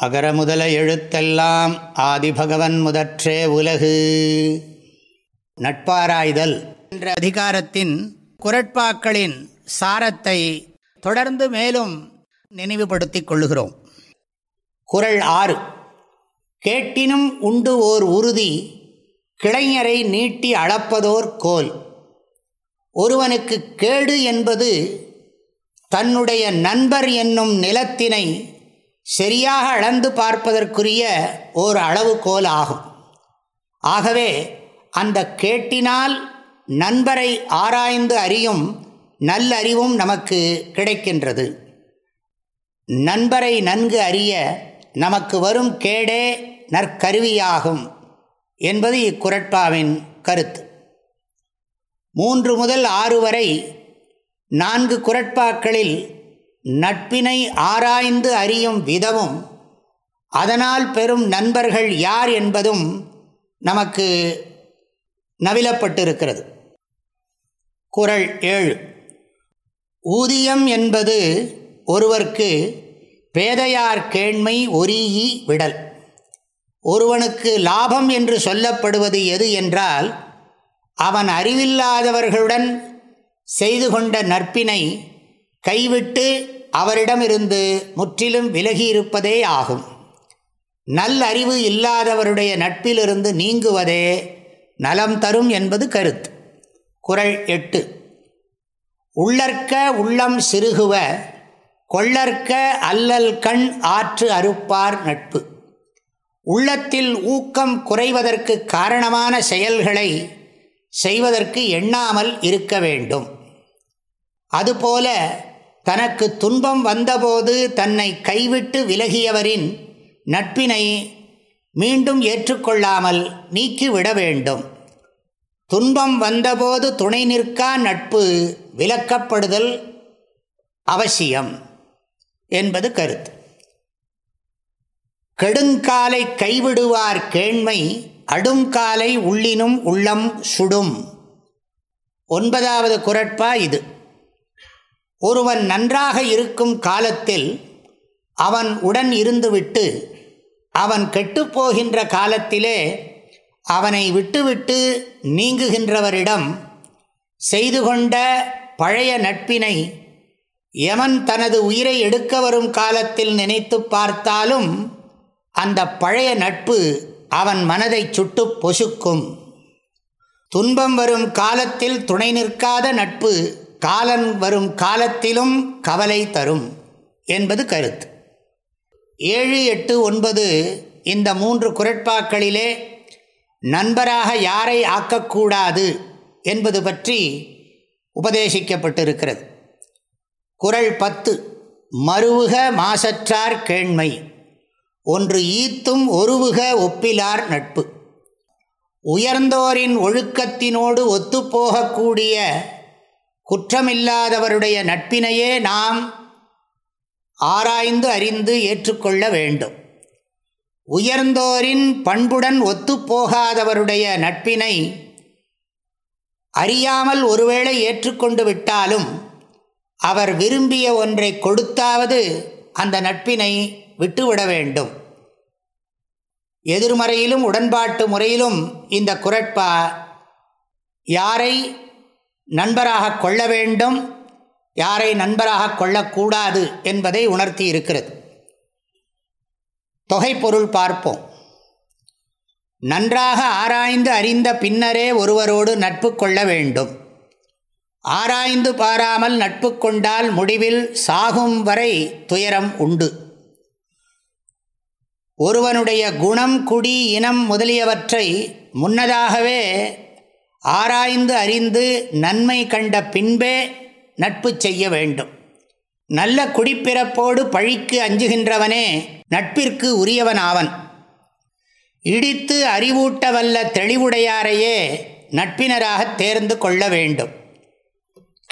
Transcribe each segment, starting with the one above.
அகர முதல எழுத்தெல்லாம் ஆதிபகவன் முதற்றே உலகு. நட்பாராய்தல் என்ற அதிகாரத்தின் குரட்பாக்களின் சாரத்தை தொடர்ந்து மேலும் நினைவுபடுத்திக் கொள்ளுகிறோம். குரல் ஆறு. கேட்டினும் உண்டு ஓர் உறுதி கிளைஞரை நீட்டி அளப்பதோர் கோல். ஒருவனுக்கு கேடு என்பது தன்னுடைய நண்பர் என்னும் நிலத்தினை சரியாக அளந்து பார்ப்பதற்குரிய ஓர் அளவுகோல் ஆகும். ஆகவே அந்த கேட்டினால் நண்பரை ஆராய்ந்து அறியும் நல்லறிவும் நமக்கு கிடைக்கின்றது. நண்பரை நன்கு அறிய நமக்கு வரும் கேடே நற்கருவியாகும் என்பது இக்குரட்பாவின் கருத்து. மூன்று முதல் ஆறு வரை நான்கு குரட்பாக்களில் நட்பினை ஆராய்ந்து அறியும் விதமும் அதனால் பெறும் நண்பர்கள் யார் என்பதும் நமக்கு நவிலப்பட்டிருக்கிறது. குரல் ஏழு. ஊதியம் என்பது ஒருவர்க்கு பேதையார் கேண்மை ஒரீயி விடல். ஒருவனுக்கு லாபம் என்று சொல்லப்படுவது எது என்றால் அவன் அறிவில்லாதவர்களுடன் செய்து கொண்ட நட்பினை கைவிட்டு அவரிடமிருந்து முற்றிலும் விலகியிருப்பதே ஆகும். நல்லறிவு இல்லாதவருடைய நட்பிலிருந்து நீங்குவதே நலம் தரும் என்பது கருத்து. குரல் எட்டு. உள்ளற்க உள்ளம் சிறுகுவ கொள்ளற்க அல்லல் கண் ஆற்று அறுப்பார் நட்பு. உள்ளத்தில் ஊக்கம் குறைவதற்கு காரணமான செயல்களை செய்வதற்கு எண்ணாமல் இருக்க வேண்டும். அதுபோல தனக்கு துன்பம் வந்தபோது தன்னை கைவிட்டு விலகியவரின் நட்பினை மீண்டும் ஏற்றுக்கொள்ளாமல் நீக்கிவிட வேண்டும். துன்பம் வந்தபோது துணை நிற்கா நட்பு விலக்கப்படுதல் அவசியம் என்பது கருத்து. கெடுங்காலை கைவிடுவார் கேண்மை அடுங்காலை உள்ளினும் உள்ளம் சுடும். ஒன்பதாவது குரட்பா இது. ஒருவன் நன்றாக இருக்கும் காலத்தில் அவன் உடன் இருந்துவிட்டு அவன் கெட்டுப்போகின்ற காலத்திலே அவனை விட்டுவிட்டு நீங்குகின்றவரிடம் செய்து கொண்ட பழைய நட்பினை எவன் தனது உயிரை எடுக்க வரும் காலத்தில் நினைத்து பார்த்தாலும் அந்த பழைய நட்பு அவன் மனதை சுட்டு பொசுக்கும். துன்பம் வரும் காலத்தில் துணை நிற்காத நட்பு காலன் வரும் காலத்திலும் கவலை தரும் என்பது கருத்து. ஏழு எட்டு ஒன்பது இந்த மூன்று குரட்பாக்களிலே நண்பராக யாரை ஆக்கக்கூடாது என்பது பற்றி உபதேசிக்கப்பட்டிருக்கிறது. குரல் பத்து மருவுக மாசற்றார் கேண்மை ஒன்று ஈத்தும் ஒருவுக ஒப்பிலார் நட்பு. உயர்ந்தோரின் ஒழுக்கத்தினோடு ஒத்துப்போகக்கூடிய குற்றமில்லாதவருடைய நட்பினையே நாம் ஆராய்ந்து அறிந்து ஏற்றுக்கொள்ள வேண்டும். உயர்ந்தோரின் பண்புடன் ஒத்துப்போகாதவருடைய நட்பினை அறியாமல் ஒருவேளை ஏற்றுக்கொண்டு விட்டாலும் அவர் விரும்பிய ஒன்றை கொடுத்தாவது அந்த நட்பினை விட்டுவிட வேண்டும். எதிர்மறையிலும் உடன்பாட்டு முறையிலும் இந்த குரட்பா யாரை நண்பராக கொள்ள வேண்டும். யாரை நண்பராக கொள்ளக்கூடாது என்பதை உணர்த்தி இருக்கிறது. தொகை பொருள் பார்ப்போம். நன்றாக ஆராய்ந்து அறிந்த பின்னரே ஒருவரோடு நட்பு கொள்ள வேண்டும். ஆராய்ந்து பாராமல் நட்பு கொண்டால் முடிவில் சாகும் வரை துயரம் உண்டு. ஒருவனுடைய குணம் குடி இனம் முதலியவற்றை முன்னதாகவே ஆராய்ந்து அறிந்து நன்மை கண்ட பின்பே நட்பு செய்ய வேண்டும். நல்ல குடிப்பிறப்போடு பழிக்கு அஞ்சுகின்றவனே நட்பிற்கு உரியவனாவன். இடித்து அறிவூட்ட வல்ல தெளிவுடையாரையே நட்பினராக தேர்ந்து கொள்ள வேண்டும்.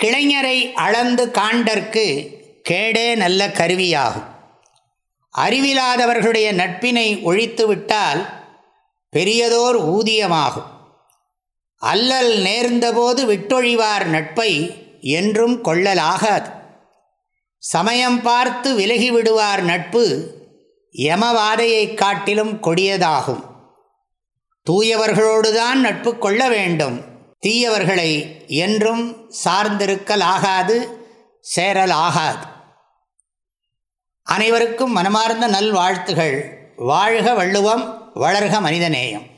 கிளைஞரை அளந்து காண்டற்கு கேடே நல்ல கருவியாகும். அறிவிலாதவர்களுடைய நட்பினை ஒழித்துவிட்டால் பெரியதோர் ஊதியமாகும். அல்லல் நேர்ந்தபோது விட்டொழிவார் நட்பை என்றும் கொள்ளலாகாது. சமயம் பார்த்து விலகிவிடுவார் நட்பு யமவாதையை காட்டிலும் கொடியதாகும். தூயவர்களோடுதான் நட்பு கொள்ள வேண்டும். தீயவர்களை என்றும் சார்ந்திருக்கலாகாது சேரலாகாது. அனைவருக்கும் மனமார்ந்த நல்வாழ்த்துகள். வாழ்க வள்ளுவம் வளர்க மனிதநேயம்.